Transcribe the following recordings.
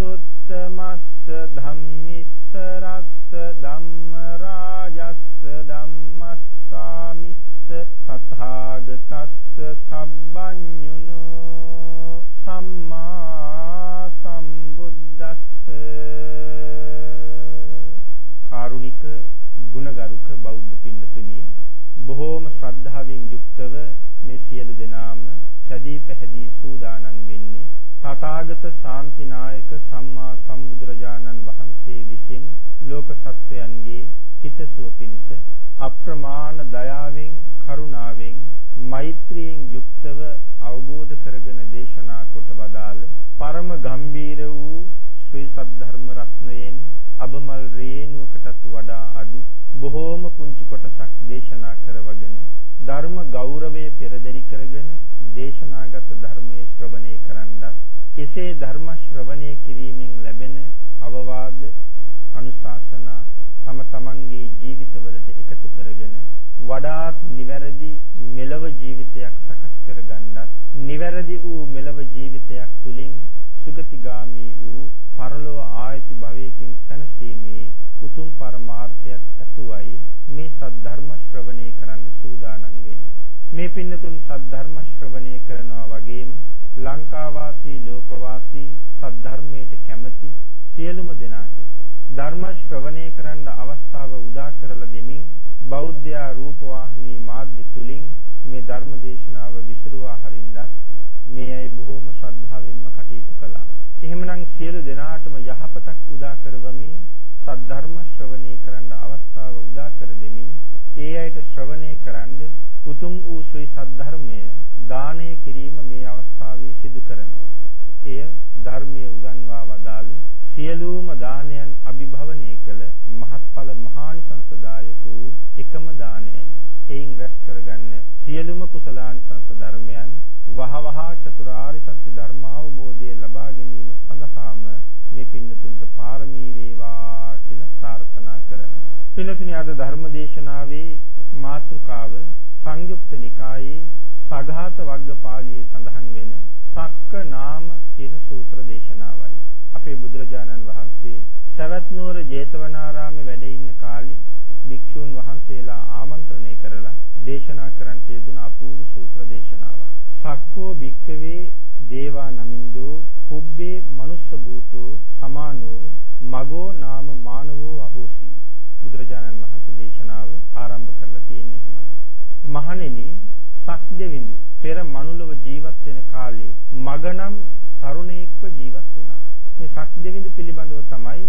සත්තුත්තමස්ස ධම්මිස්සරස්ස ධම්ම රාජස්ස ධම්මස්සාමිස්ස තථාගතස්ස සබ්බඤුනෝ සම්මා සම්බුද්දස්ස. කාරුණික ගුණගරුක බෞද්ධ පින්නතුනි බොහෝම ශ්‍රද්ධාවෙන් යුක්තව මේ සියලු දෙනාම සැදී පැහැදී සූදානම් වෙන්නේ තථාගත ශාන්තිනායක සම්මා සම්බුදුරජාණන් වහන්සේ විසින් ලෝක සත්වයන්ගේ හිතසුව පිණිස අප්‍රමාණ දයාවෙන් කරුණාවෙන් මෛත්‍රියෙන් යුක්තව අවබෝධ කරගෙන දේශනා කොට වදාළ පරම ගම්බීර වූ ශ්‍රී සද්ධර්ම රත්නයෙන් අබමල් රේණුවකටත් වඩා අඩු බොහෝම පුංචි කොටසක් දේශනා කරවගෙන ධර්ම ගෞරවයේ පෙරදරි කරගෙන දේශනාගත ධර්මයේ ශ්‍රවණය කරන්නත් එසේ ධර්ම ශ්‍රවණය කිරීමෙන් ලැබෙන අවවාද අනුශාසනා තම තමන්ගේ ජීවිතවලට එකතු කරගෙන වඩාත් නිවැරදි මෙලව ජීවිතයක් සකස් කරගන්නත් නිවැරදි වූ මෙලව ජීවිතයක් තුලින් සුගතිගාමී වූ පරලොව ආයති භවයකින් සැනසීමේ උතුම් පරමාර්ථයත් ඇතුවයි මේ සද්ධර්ම ශ්‍රවණය කරන්න සූදානම් වෙන්නේ. මේ පින්නතුන් සද්ධර්ම ශ්‍රවණය කරනවා වගේම ලංකාවාසී ලෝකවාසී සද්ධර්මයට කැමති සියලුම දෙනාට ධර්ම ශ්‍රවණය කරන්න අවස්ථාව උදා කරලා දෙමින් බෞද්ධ රූපවාහිනී මාධ්‍ය තුලින් මේ ධර්ම දේශනාව විසිරුවා හරින්නත් මේ අය බොහෝම ශ්‍රද්ධාවෙන්ම කටයුතු කළා. එහෙමනම් සියලු දෙනාටම යහපතක් උදා කරවමින් සද්ධර්ම ශ්‍රවණය කරන්න අවස්ථාව උදා කර දෙමින් ඒ අයට ශ්‍රවණය කරන්න උතුම් වූ ශ්‍රී සද්ධර්මය දානය කිරීම මේ අවස්ථාවේ සිදු කරනවා. එය ධර්මයේ උගන්වා වදාළ සියලුම දානයන් අභිභවනය කළ මහත්ඵල මහානිසංසදායක වූ එකම දානයයි. එයින් රැස් කරගන්න සියලුම කුසලානිසංස ධර්මයන් වහවහා චතුරාර්ය සත්‍ය ධර්මාවබෝධය ලබා ගැනීම සඳහාම මේ පින්නතුන්ට පාරමී වේවා කියලා ප්‍රාර්ථනා කරනවා. පින්නතුනි අද ධර්ම දේශනාවේ මාතෘකාව සංයුක්ත නිකායේ සඝාත වග්ගපාළියේ සඳහන් වෙන සක්ක නාම කියන සූත්‍ර දේශනාවයි. අපේ බුදුරජාණන් වහන්සේ සවැත් නුවර ජේතවනාරාමේ වැඩ ඉන්න කාලේ භික්ෂූන් වහන්සේලා ආමන්ත්‍රණය කරලා දේශනා කරන්නට යෙදුන අපූර්ව සූත්‍ර දේශනාවක්. සක්කෝ භික්කවේ දේවා නමින්දෝ පුබ්බේ මනුස්ස භූතෝ සමානෝ මගෝ නාම මානවෝ අහෝසි. බුදුරජාණන් වහන්සේ දේශනාව ආරම්භ කරලා තියෙන්නේ එහෙමයි. මහණෙනි සක්දෙවිඳු පෙර මනුලව ජීවත් වෙන කාලේ මගනම් තරුණයෙක්ව ජීවත් වුණා. මේ සක්දෙවිඳු පිළිබඳව තමයි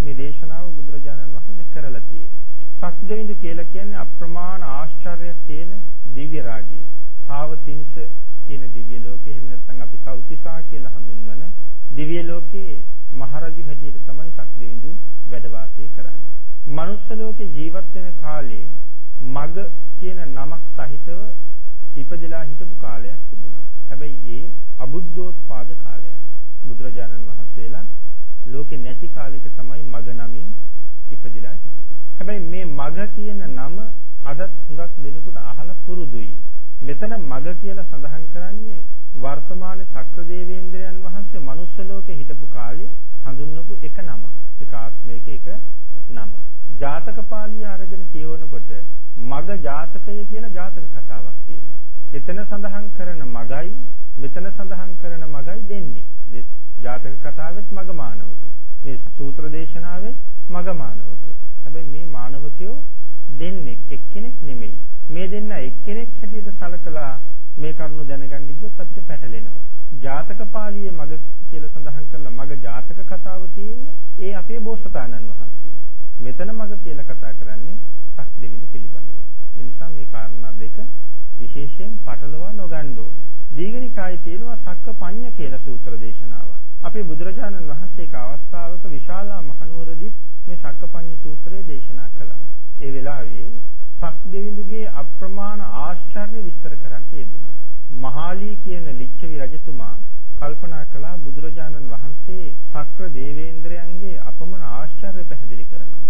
මේ දේශනාව බුදුරජාණන් වහන්සේ කරලා තියෙන්නේ. සක්දෙවිඳු කියලා කියන්නේ අප්‍රමාණ ආශ්චර්යයක් තියෙන දිව්‍ය රාජ්‍යය. සාවතින්ස කියන දිව්‍ය ලෝකේ එහෙම නැත්නම් අපි සෞතිසා කියලා හඳුන්වන දිව්‍ය ලෝකේ මහරජු හැටියට තමයි සක්දෙවිඳු වැඩ වාසය කරන්නේ. මනුස්ස ලෝකේ ජීවත් වෙන කාලේ මග කියන නමක් සහිතව ඉපදලා හිටපු කාලයක් තිබුණා. හැබැයි ඒ අබුද්ධෝත්පාද කාලයක්. බුදුරජාණන් වහන්සේලා ලෝකේ නැති කාලයක තමයි මග නමින් ඉපදිලා හිටියේ. හැබැයි මේ මග කියන නම අද හුඟක් දෙනෙකුට අහලා පුරුදුයි. මෙතන මග කියලා සඳහන් කරන්නේ වර්තමානයේ ශක්‍ර දේවේන්ද්‍රයන් වහන්සේ මනුස්ස ලෝකේ හිටපු කාලේ හඳුන්වපු එක නම. එක ආත්මයක එක නම. ජාතක පාළිය අරගෙන කියවනකොට මග ජාතකය කියලා ජාතක කතාවක් තියෙනවා. එතන සඳහන් කරන මගයි මෙතන සඳහන් කරන මගයි දෙන්නේ. ජාතක කතාවෙත් මග මානවක. මේ සූත්‍ර දේශනාවේ මග මානවක. හැබැයි මේ මානවකයෝ දෙන්නේ එක්කෙනෙක් නෙමෙයි. මේ දෙන්න එක්කෙනෙක් හැටියට සලකලා මේ කරුණු දැනගන්න ගියොත් අපිට පැටලෙනවා. ජාතක පාළියේ මග කියලා සඳහන් කරලා මග ජාතක කතාව තියෙන්නේ ඒ අපේ බෝසතාණන් වහන්සේ. මෙතන මග කියලා කතා කරන්නේ සක් දෙවිඳ පිළිබඳව. ඒ නිසා මේ කාරණා දෙක විශේෂයෙන් පටලවා නොගන්න ඕනේ. දීඝනිකායේ තියෙනවා සක්ක පඤ්ඤ කියලා සූත්‍ර දේශනාවක්. අපේ බුදුරජාණන් වහන්සේ එක අවස්ථාවක විශාලා මහනුවරදී මේ සක්කපඤ්ඤ සූත්‍රය දේශනා කළා. ඒ වෙලාවේ සක් දෙවිඳුගේ අප්‍රමාණ ආශ්චර්ය විස්තර කරන්න යෙදුණා. මහාලී කියන ලිච්ඡවි රජතුමා කල්පනා කළා බුදුරජාණන් වහන්සේ සක්‍ර දේවේන්ද්‍රයන්ගේ අපමණ ආශ්චර්ය පැහැදිලි කරනවා.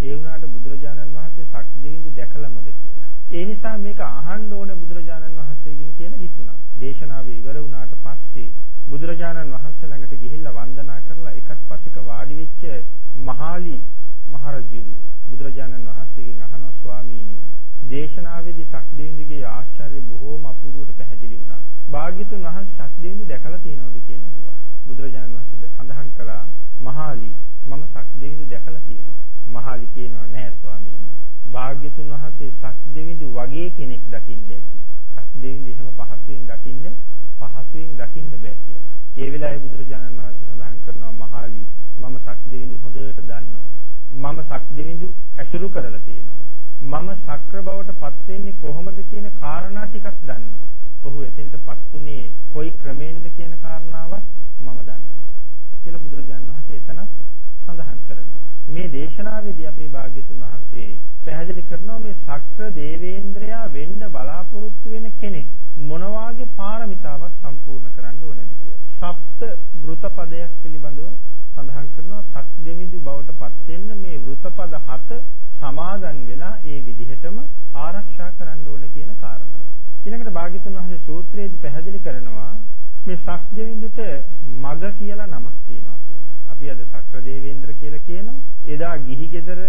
ඒ වුණාට බුදුරජාණන් වහන්සේ සක් දෙවිඳු දැකලමද කියලා. ඒ නිසා මේක අහන්න ඕන බුදුරජාණන් වහන්සේගෙන් කියලා හිතුණා. දේශනාව ඉවර වුණාට පස්සේ බුදුරජාණන් වහන්සේ ළඟට ගිහිල්ලා වන්දනා කරලා එකත් පස්සෙක වාඩි වෙච්ච මහාලි මහරජුරු බුදුරජාණන් වහන්සේගෙන් අහනවා ස්වාමීනි දේශනාවේදී සක්දේවිඳුගේ ආශ්චර්ය බොහෝම අපූර්වට පැහැදිලි වුණා. භාග්‍යතුන් වහන්සේ සක්දේවිඳු දැකලා තියෙනවද කියලා ඇහුවා. බුදුරජාණන් වහන්සේ සඳහන් කළා මහාලි මම සක්දේවිඳු දැකලා තියෙනවා. මහාලි කියනවා නෑ ස්වාමීනි. භාග්‍යතුන් වහන්සේ සක්දේවිඳු වගේ කෙනෙක් දකින්න ඇති. සක්දේවිඳු එහෙම පහසුවෙන් දකින්න පහසුවෙන් දකින්න බෑ කියලා. ඒ වෙලාවේ බුදුරජාණන් වහන්සේ සඳහන් කරනවා මහාලි මම සක්දේවිඳු හොඳට දන්නවා. මම සක්දේවිඳු ඇසුරු කරලා තියෙනවා. මම සක්‍ර බවට පත් වෙන්නේ කොහොමද කියන කාරණා ටිකක් දන්නවා. ඔහු එතෙන්ටපත් උනේ කොයි ක්‍රමයෙන්ද කියන කාරණාවත් මම දන්නවා. කියලා බුදුරජාණන් වහන්සේ එතන සඳහන් කරනවා. මේ දේශනාවේදී අපේ භාග්‍යතුන් වහන්සේ පැහැදිලි කරනවා මේ සක්‍ර දේවේන්ද්‍රයා වෙන්න බලාපොරොත්තු වෙන කෙනෙක් මොන වාගේ පාරමිතාවක් සම්පූර්ණ කරන්න ඕනද කියලා. සප්ත වෘතපදයක් පිළිබඳව සඳහන් කරනවා සක් දෙවිඳු බවට පත් වෙන්න මේ වෘතපද හත සමාදන් වෙලා ඒ විදිහටම ආරක්ෂා කරන්න ඕනේ කියන කාරණාව. ඊළඟට භාග්‍යතුන් වහන්සේ සූත්‍රයේදී පැහැදිලි කරනවා මේ සක් දෙවිඳුට මග කියලා නමක් තියෙනවා කියලා. අපි අද සක්‍ර දේවේන්ද්‍ර කියලා කියනවා. එදා ගිහි ගෙදර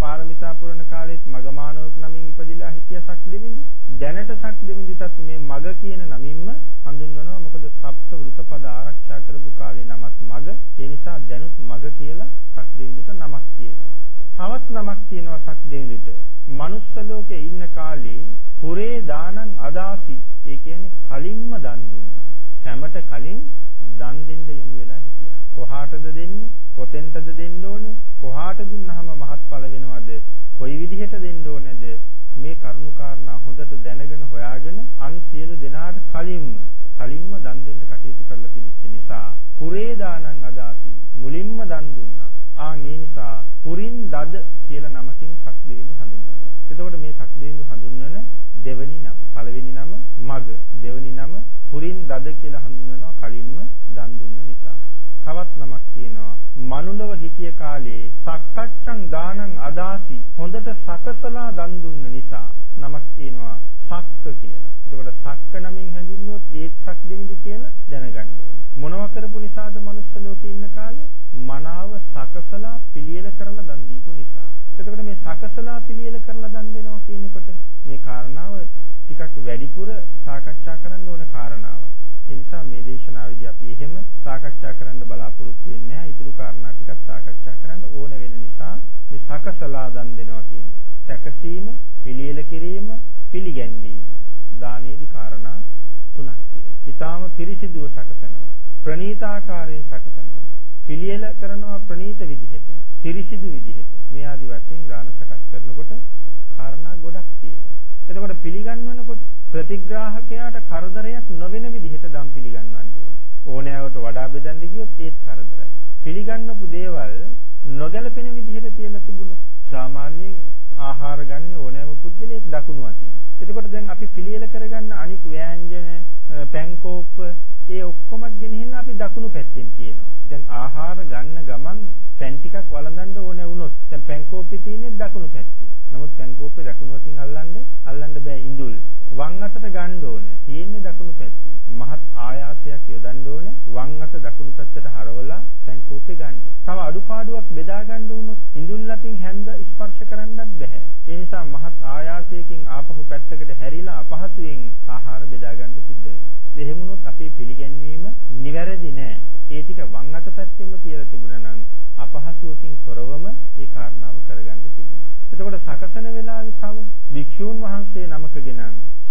පාරමිතා පුරන කාලෙත් මගමානවක නමින් ඉපදිලා හිටිය සක් දෙවිඳු. දැනට සක් දෙවිඳුටත් මේ මග කියන නමින්ම හඳුන්වනවා. මොකද සප්ත වෘතපද ආරක්ෂා කරපු කාලේ නමත් මග. ඒ නිසා දැනුත් මග කියලා සක් දෙවිඳුට නමක් තියෙනවා. තවත් නමක් තියෙනවා සක් දෙවිඳුට. මනුස්ස ලෝකේ ඉන්න කාලේ පුරේ දානං අදාසි. ඒ කියන්නේ කලින්ම දන් දුන්නා. සැමට කලින් දන් දෙන්න යොමු වෙලා හිටියා. කොහාටද දෙන්නේ? කොතෙන්ටද දෙන්න ඕනේ? කොහාට දුන්නාම මහත්ඵල වෙනවද? කොයි විදිහට දෙන්න ඕනේද? මේ කරුණු කාරණා හොඳට දැනගෙන හොයාගෙන අන් සියලු දෙනාට කලින්ම කලින්ම දන් දෙන්න කටයුතු කරලා තිබිච්ච නිසා පුරේ දානං අදාසි මුලින්ම දන් දුන්නා. ආන් ඒ නිසා පුරින් දද කියලා නමකින් සක් දෙවිඳු හඳුන්වනවා. එතකොට මේ සක් දෙවිඳු හඳුන්වන දෙවනි නම. පළවෙනි නම මග. දෙවනි නම පුරින් දද කියලා හඳුන්වනවා කලින්ම දන් දුන්න නිසා. තවත් නමක් තියෙනවා. මනුලව හිටිය කාලේ සක්කච්ඡං දානං අදාසි හොඳට සකසලා දන් දුන්න නිසා නමක් තියෙනවා සක්ක කියලා. එතකොට සක්ක නමින් හැඳින්වුවොත් ඒත් සක් දෙවිඳු කියලා දැනගන්න ඕනේ. මොනවා කරපු නිසාද මනුස්ස ලෝකේ ඉන්න කාලේ? මනාව සකසලා පිළියෙල කරලා දන් දීපු නිසා. එතකොට මේ සකසලා පිළියෙල කරලා දන් දෙනවා කියනකොට මේ කාරණාව ටිකක් වැඩිපුර සාකච්ඡා කරන්න ඕන කාරණාවක්. ඒ නිසා මේ දේශනාවේදී අපි එහෙම සාකච්ඡා කරන්න බලාපොරොත්තු වෙන්නේ නැහැ. ඊටු කාරණා ටිකක් සාකච්ඡා කරන්න ඕන වෙන නිසා මේ සකසලා දන් දෙනවා කියන්නේ. සැකසීම, පිළියෙල කිරීම, පිළිගැන්වීම. දානයේදී කාරණා තුනක් තියෙනවා. ඊටාම පිරිසිදුව සකසනවා. ප්‍රණීතාකාරයෙන් සකසනවා. පිළියෙල කරනවා ප්‍රණීත විදිහට, පිරිසිදු විදිහට. මේ ආදි වශයෙන් දාන සකස් කරනකොට කාරණා ගොඩක් තියෙනවා. එතකොට පිළිගන්වනකොට ප්‍රතිග්‍රාහකයාට කරදරයක් නොවන විදිහට දම් පිළිගන්වන්න ඕනේ. ඕනෑවට වඩා බෙදන්න ගියොත් ඒත් කරදරයි. පිළිගන්නපු දේවල් නොගැලපෙන විදිහට තියලා තිබුණොත් සාමාන්‍යයෙන් ආහාර ගන්න ඕනෑම පුද්ගලයෙක් දකුණු අතින්. එතකොට දැන් අපි පිළියෙල කරගන්න අනික් ව්‍යංජන පැන්කෝප්ප ඒ ඔක්කොමත් ගෙනහිල්ලා අපි දකුණු පැත්තෙන් තියෙනවා. දැන් ආහාර ගන්න ගමන් පැන් ටිකක් වළඳන්න ඕනේ වුණොත් දැන් පැන්කෝප්පේ තියෙන්නේ දකුණු පැත්තේ. නමුත් පැන්කෝප්පේ දකුණු අතින් අල්ලන්නේ අල්ලන්න බෑ ඉඳුල්. වම් අතට ගන්න ඕනේ. තියෙන්නේ දකුණු පැත්තේ. මහත් ආයාසයක් යොදන්න ඕනේ. වම් අත දකුණු පැත්තට හරවලා පැන්කෝප්පේ ගන්න. තව අඩුපාඩුවක් බෙදා ගන්න වුණොත් ඉඳුල් අතින් හැන්ද ස්පර්ශ කරන්නත් බෑ. ඒ නිසා මහත් ආයාසයකින් ආපහු පැත්තකට හැරිලා අපහසුයෙන් ආහාර බෙදා ගන්න සිද්ධ වෙනවා. එහෙම වුණොත් අපේ පිළිගැන්වීම නිවැරදි නෑ. ඒ ටික වම් අත පැත්තෙම තියලා තිබුණා නම් අපහසුවකින් තොරවම ඒ කාරණාව කරගන්න තිබුණා. එතකොට සකසන වෙලාවේ තව භික්ෂූන් වහන්සේ නමකගෙන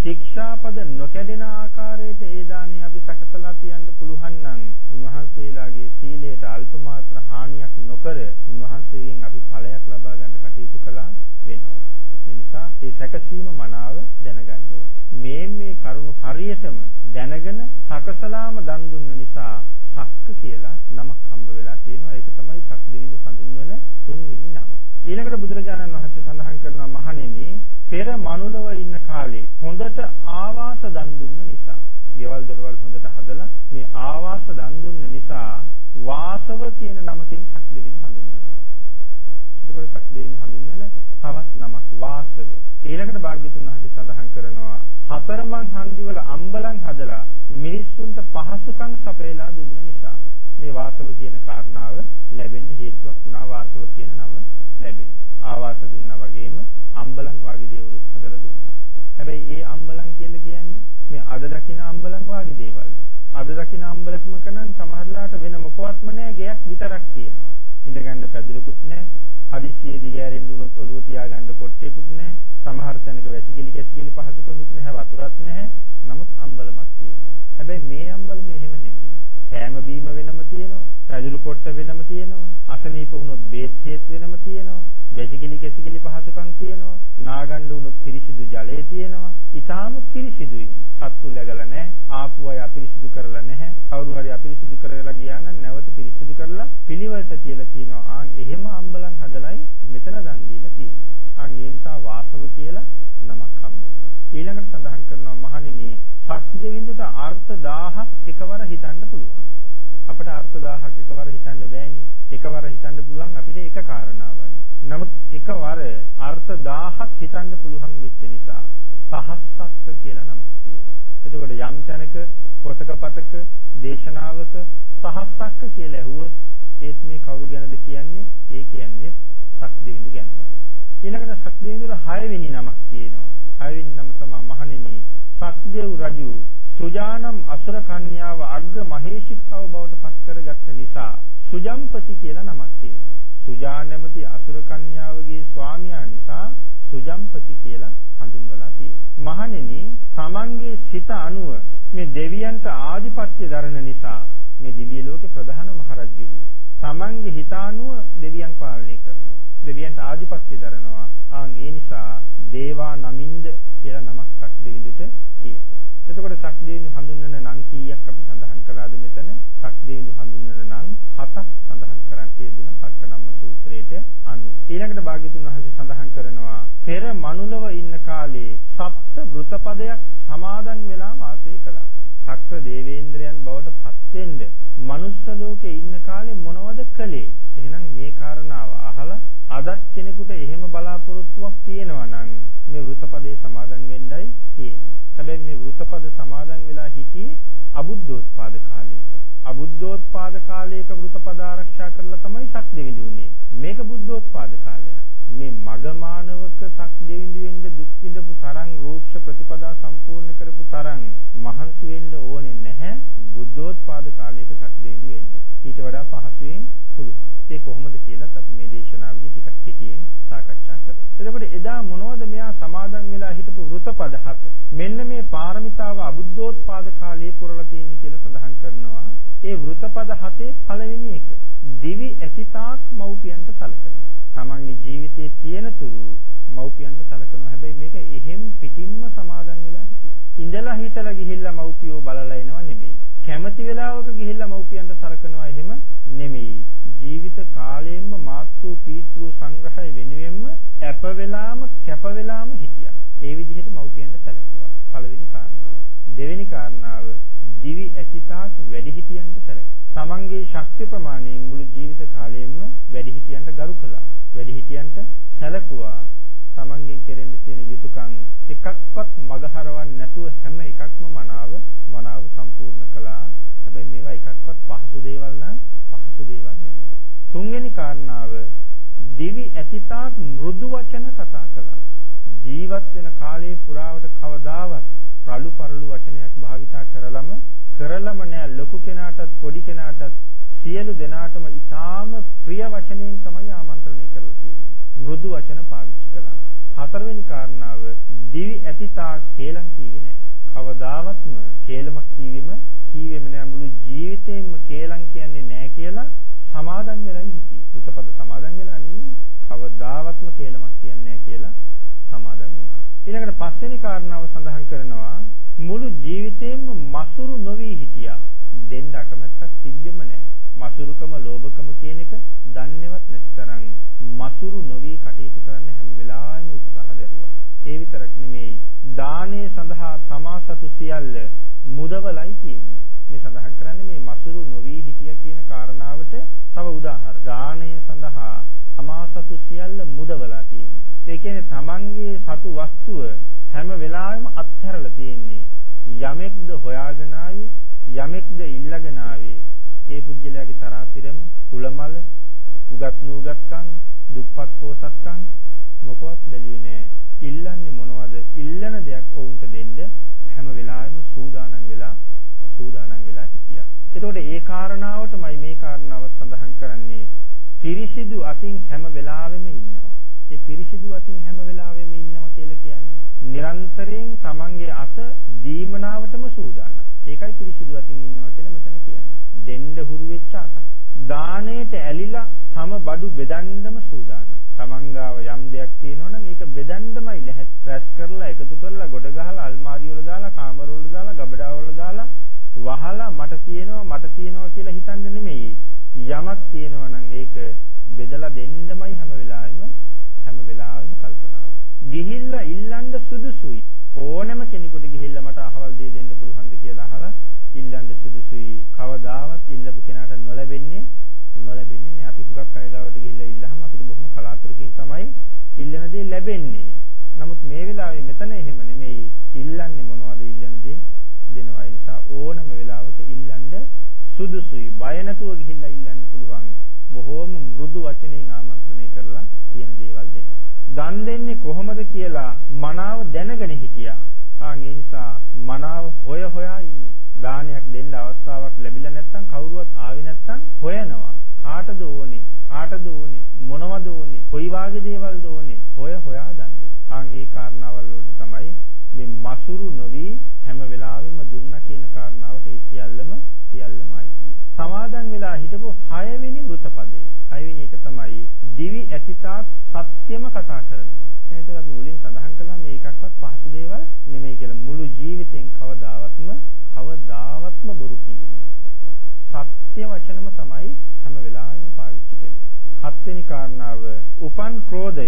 ශික්ෂාපද නොකැඩෙන ආකාරයට ඒ දාණය අපි සකසලා තියන්න පුළුවන් නම් උන්වහන්සේලාගේ සීලයට අල්පමාත්‍ර හානියක් නොකර උන්වහන්සේගෙන් අපි ඵලයක් ලබා ගන්න කටයුතු කළා වෙනවා. ඒ නිසා මේ සැකසීම මනාව දැනගන්න ඕනේ. මේ මේ කරුණු හරියටම දැනගෙන සකසලාම දන් දුන්න නිසා සක්ක කියලා නමක් හම්බ වෙලා තියෙනවා. ඒක තමයි සක් දෙවිඳු හඳුන්වන තුන්වෙනි නම. ඊළඟට බුදුරජාණන් වහන්සේ සඳහන් කරනවා මහණෙනි පෙර මනුලව ඉන්න කාලේ හොඳට ආවාස දන් දුන්න නිසා, ගෙවල් දොරවල් හොඳට හදලා මේ ආවාස දන් දුන්න නිසා වාසව කියන නමකින් සක් දෙවිඳු හඳුන්වනවා. ඒකවල සක් දෙවිඳු හඳුන්වන තවත් නමක් වාසව. ඊළඟට භාග්‍යතුන් වහන්සේ සඳහන් කරනවා හතරමං හන්දිවල අම්බලන් හදලා මිනිස්සුන්ට පහසුකම් සපයලා දුන්න නිසා මේ වාසව කියන කාරණාව ලැබෙන්න හේතුවක් වුණා වාසව කියන නම ලැබෙන්න. ආවාස දුන්නා වගේම අම්බලන් වාගේ දේවල් හදලා දුන්නා. හැබැයි ඒ අම්බලන් කියලා කියන්නේ මේ අද දකින අම්බලන් වාගේ දේවල්. අද දකින අම්බලකමක නම් සමහරලාට වෙන මොකවත්ම නැහැ ගයක් විතරක් තියෙනවා. ඉඳගන්න පැදුරකුත් නැහැ. හදිස්සියේ දිගෑරෙන්න උනොත් ඔළුව තියාගන්න කොට්ටේකුත් නැහැ. සමහර තැනක වැසිකිලි කැසිකිලි පහසුකමක් නැහැ වතුරක් නැහැ. නමුත් අම්බලමක් තියෙනවා. හැබැයි මේ අම්බලම එහෙම නෙමෙයි. කෑම බීම වෙනම තියෙනවා. පැදුරු කොට්ට වෙනම තියෙනවා. අසනීප වුණොත් බේත් හේත් වෙනම තියෙනවා. වැසිකිලි කැසිකිලි පහසුකම් තියෙනවා. නාගන්න වුණොත් පිරිසිදු ජලය තියෙනවා. ඊටාම පිරිසිදුයි. සත්තු läගලා නැහැ. ආපු අය අපිරිසිදු කරලා නැහැ. කවුරු හරි අපිරිසිදු කරලා ගියා නම් නැවත පිරිසිදු කරලා පිළිවෙලට තියලා තියෙනවා. ආන් එහෙම අම්බලන් හදලයි මෙතන දන් දීලා තියෙන්නේ. ආන් ඒ නිසා වාසව කියලා නමක් හම්බුණා. ඊළඟට සඳහන් කරනවා මහණෙනි සක් දෙවිඳුට අර්ථ 1000ක් එකවර හිතන්න පුළුවන්. අපිට අර්ථ 1000ක් එකවර හිතන්න බෑනේ. එකවර හිතන්න පුළුවන් අපිට එක කාරණාවක්. නමුත් එකවර අර්ථ 1000ක් හිතන්න පුළුවන් වෙච්ච නිසා සහස්සක්ක කියලා නමක් තියෙනවා. එතකොට යම් තැනක පොතක පතක දේශනාවක සහස්සක්ක කියලා ඇහුවොත් ඒත් මේ කවුරු ගැනද කියන්නේ? ඒ කියන්නේ සක් දෙවිඳු ගැනමයි. ඊළඟට සක් දෙවිඳුට 6 වෙනි නමක් තියෙනවා. 6 වෙනි නම තමයි මහණෙනි සක්දේව් රජු සුජානම් අසුර කන්‍යාව අග්ග මහේෂිකාව බවට පත් කරගත්ත නිසා සුජම්පති කියලා නමක් තියෙනවා. සුජා නැමැති අසුර කන්‍යාවගේ ස්වාමියා නිසා සුජම්පති කියලා හඳුන්වලා තියෙනවා. මහණෙනි, තමන්ගේ සිත අනුව මේ දෙවියන්ට ආධිපත්‍ය දරන නිසා මේ දිව්‍ය ලෝකේ ප්‍රධාන මහරජුරු තමන්ගේ හිත අනුව දෙවියන් පාලනය කරනවා. දෙවියන්ට ආධිපත්‍ය දරනවා. ආන් ඒ නිසා දේවා නමින්ද කියලා නමක් සක් දෙවිඳුට තියෙනවා. එතකොට සක් දෙවිඳු හඳුන්වන නම් කීයක් අපි සඳහන් කළාද මෙතන? සක් දෙවිඳු හඳුන්වන නම් හතක් සඳහන් කරන් තියෙදුන සක්ක නම්ම සූත්‍රයේට අනුව. ඊළඟට භාග්‍යතුන් වහන්සේ සඳහන් කරනවා පෙර මනුලව ඉන්න කාලේ සප්ත වෘතපදයක් සමාදන් වෙලා වාසය කළා. සක්‍ර දේවේන්ද්‍රයන් බවට පත් වෙන්න මනුස්ස ලෝකේ ඉන්න කාලේ මොනවද කළේ? එහෙනම් මේ කාරණාව අහලා අදත් කෙනෙකුට එහෙම බලාපොරොත්තුවක් තියෙනවා නම් මේ වෘතපදේ සමාදන් වෙන්නයි තියෙන්නේ. හැබැයි මේ වෘතපද සමාදන් වෙලා හිටියේ අබුද්ධෝත්පාද කාලයක. අබුද්ධෝත්පාද කාලයක වෘතපද ආරක්ෂා කරලා තමයි සක් දෙවිඳුනේ. මේක බුද්ධෝත්පාද කාලයක්. මේ මග මානවක සක් දෙවිඳු වෙන්න දුක් විඳපු තරම් රූක්ෂ ප්‍රතිපදා සම්පූර්ණ කරපු තරම් මහන්සි වෙන්න ඕනේ නැහැ බුද්ධෝත්පාද කාලයක සක් දෙවිඳු වෙන්න. ඊට වඩා පහසුවෙන් පුළුවන්. ඒ කොහොමද කියලාත් අපි මේ දේශනාවේදී ටිකක් කෙටියෙන් සාකච්ඡා කරමු. එතකොට එදා මොනවද මෙයා සමාදන් වෙලා හිටපු වෘතපද හත? මෙන්න මේ පාරමිතාව අබුද්ධෝත්පාද කාලයේ පුරලා තියෙන කියලා සඳහන් කරනවා. ඒ වෘතපද හතේ පළවෙනි එක දිවි ඇසිතාක් මව්පියන්ට සලකනවා. තමන්ගේ ජීවිතයේ තියෙන තුරු මව්පියන්ට සලකනවා. හැබැයි මේක එහෙම් පිටින්ම සමාදන් වෙලා හිටියා. ඉඳලා හිටලා ගිහිල්ලා මව්පියෝ බලලා එනවා නෙමෙයි. කැමති වෙලාවක ගිහිල්ලා මව්පියන්ට සලකනවා එහෙම නෙමෙයි. ජීවිත කාලයෙන්ම මාතෘ පීතෘ සංග්‍රහය වෙනුවෙන්ම අප වෙලාම කැප වෙලාම හිටියා. ඒ විදිහට මව්පියන්ට සැලකුවා. පළවෙනි කාරණාව. දෙවෙනි කාරණාව දිවි ඇතිතාක් වැඩිහිටියන්ට සැලක. තමන්ගේ ශක්ති ප්‍රමාණයෙන් මුළු ජීවිත කාලයෙම වැඩිහිටියන්ට ගරු කළා. වැඩිහිටියන්ට සැලකුවා. තමන්ගෙන් කෙරෙන්න තියෙන යුතුයකම් එකක්වත් මගහරවන්නේ නැතුව හැම එකක්ම මනාව මනාව සම්පූර්ණ කළා. හැබැයි මේවා එකක්වත් පහසු දේවල් නම් පහසු දේවල් නෙමෙයි. තුන්වෙනි කාරණාව දිවි ඇතිතාක් මෘදු වචන කතා කළා. ජීවත් වෙන කාලයේ පුරාවට කවදාවත් රළු පරළු වචනයක් භාවිතා කරලම කරලම නෑ ලොකු කෙනාටත් පොඩි කෙනාටත් සියලු දෙනාටම ඊටාම ප්‍රිය වචනයෙන් තමයි ආමන්ත්‍රණය කරලා තියෙන්නේ. මෘදු වචන පාවිච්චි කළා. හතරවෙනි කාරණාව දිවි ඇතිතා කේලම් කීවේ නෑ. කවදාවත්ම කේලමක් කීවෙම කීවෙම නෑ මුළු ජීවිතේම කේලම් කියන්නේ නෑ කියලා සමාදන් වෙලයි හිටියේ. වෘතපද සමාදන් වෙලා නින්නේ. කවදාවත්ම කේලමක් කියන්නේ නෑ කියලා සමාදන් වුණා. ඊළඟට පස්වෙනි කාරණාව සඳහන් කරනවා මුළු ජීවිතේම මසුරු නොවි හිටියා. දෙන්න අකමැත්තක් තිබෙම නැහැ. මසුරුකම ලෝභකම කියන එක දන්නේවත් නැති තරම් මසුරු නොවි කටයුතු කරන්න හැම වෙලාවෙම උත්සාහ දරුවා. ඒ විතරක් නෙමෙයි දානයේ සඳහා තමා සතු සියල්ල මුදවලයි තියෙන්නේ. මේ සඳහන් කරන්නේ මේ මසුරු නොවි හිටිය කියන කාරණාවට තව උදාහරණ. දානය සඳහා තමා සතු සියල්ල මුදවලා තියෙන්නේ. ඒ කියන්නේ තමන්ගේ සතු වස්තුව හැම වෙලාවෙම අත්හැරලා තියෙන්නේ. යමෙක්ද හොයාගෙන ආවේ යමෙක්ද ඉල්ලගෙන ආවේ ඒ පුජ්‍යලයාගේ තරාතිරම කුලමල උගත් නූගත්කම් දුප්පත් පෝසත්කම් මොකවත් බැලුවේ නෑ. ඉල්ලන්නේ මොනවද? ඉල්ලන දෙයක් ඔවුන්ට දෙන්න හැම වෙලාවෙම සූදානම් වෙලා සූදානම් වෙලා හිටියා. එතකොට ඒ කාරණාවටමයි මේ කාරණාවත් සඳහන් කරන්නේ පිරිසිදු අතින් හැම වෙලාවෙම ඉන්නවා. ඒ පිරිසිදු අතින් හැම වෙලාවෙම ඉන්නවා කියලා කියන්නේ නිරන්තරයෙන් තමන්ගේ අත දීමනාවටම සූදානම්. ඒකයි පිරිසිදු අතින් ඉන්නවා කියලා මෙතන කියන්නේ. දෙන්න හුරු වෙච්ච අතක්. දාණයට ඇලිලා තම බඩු බෙදන්නම සූදානම්. තමන්ගාව යම් දෙයක් තියෙනවා නම් ඒක බෙදන්නමයි ලැහත් රැස් කරලා එකතු කරලා ගොඩ ගහලා අල්මාරිය වල දාලා කාමර වල දාලා ගබඩා වල දාලා වහලා මට තියෙනවා මට තියෙනවා කියලා හිතන්නේ නෙමෙයි. යමක් තියෙනවා නම් ඒක බෙදලා දෙන්නමයි හැම වෙලාවෙම හැම වෙලාවෙම කල්පනාව. ගිහිල්ලා ඉල්ලන්න සුදුසුයි. ඕනම කෙනෙකුට ගිහිල්ලා මට අහවල් දේ දෙන්න පුළුවන්ද කියලා අහලා ඉල්ලන්න සුදුසුයි. කවදාවත් ඉල්ලපු කෙනාට නොලැබෙන්නේ නොලැබෙන්නේ නෑ. අපි හුඟක් අය ගාවට ගිහිල්ලා ඉල්ලහම අපිට බොහොම කලාතුරකින් තමයි ඉල්ලන දේ ලැබෙන්නේ. නමුත් මේ වෙලාවේ මෙතන එහෙම නෙමෙයි. ඉල්ලන්නේ මොනවද ඉල්ලන දේ දෙනවා. ඒ නිසා ඕනම වෙලාවක ඉල්ලන්න සුදුසුයි. බය නැතුව ගිහිල්ලා ඉල්ලන්න පුළුවන්. බොහෝම මෘදු වචනයෙන් ආමන්ත්‍රණය කරලා තියෙන දේවල් දෙනවා. දන් දෙන්නේ කොහොමද කියලා මනාව දැනගෙන හිටියා. ආන් ඒ නිසා මනාව හොය හොයා ඉන්නේ. දානයක් දෙන්න අවස්ථාවක් ලැබිලා නැත්නම් කවුරුවත් ආවේ නැත්නම් හොයනවා. කාටද ඕනේ? කාටද ඕනේ? මොනවද ඕනේ? කොයි වාගේ දේවල්ද ඕනේ? හොය හොයා දන් දෙන්න. ආන් ඒ කාරණාවල් වලට තමයි මේ මසුරු නොවි හැම වෙලාවෙම දුන්නා කියන කාරණාවට ඒ සියල්ලම සියල්ලම අයිති. සමාදන් වෙලා හිටපු 6 වෙනි වෘතපදේ. 6 වෙනි එක තමයි දිවි ඇතිතාක් සත්‍යම කතා කරනවා. එතකොට අපි මුලින් සඳහන් කළා මේ එකක්වත් පහසු දේවල් නෙමෙයි කියලා. මුළු ජීවිතෙන් කවදාවත්ම කවදාවත්ම බොරු කිව්වේ නෑ. සත්‍ය වචනම තමයි හැම වෙලාවෙම පාවිච්චි කළේ. හත්වෙනි කාරණාව උපන් ක්‍රෝධය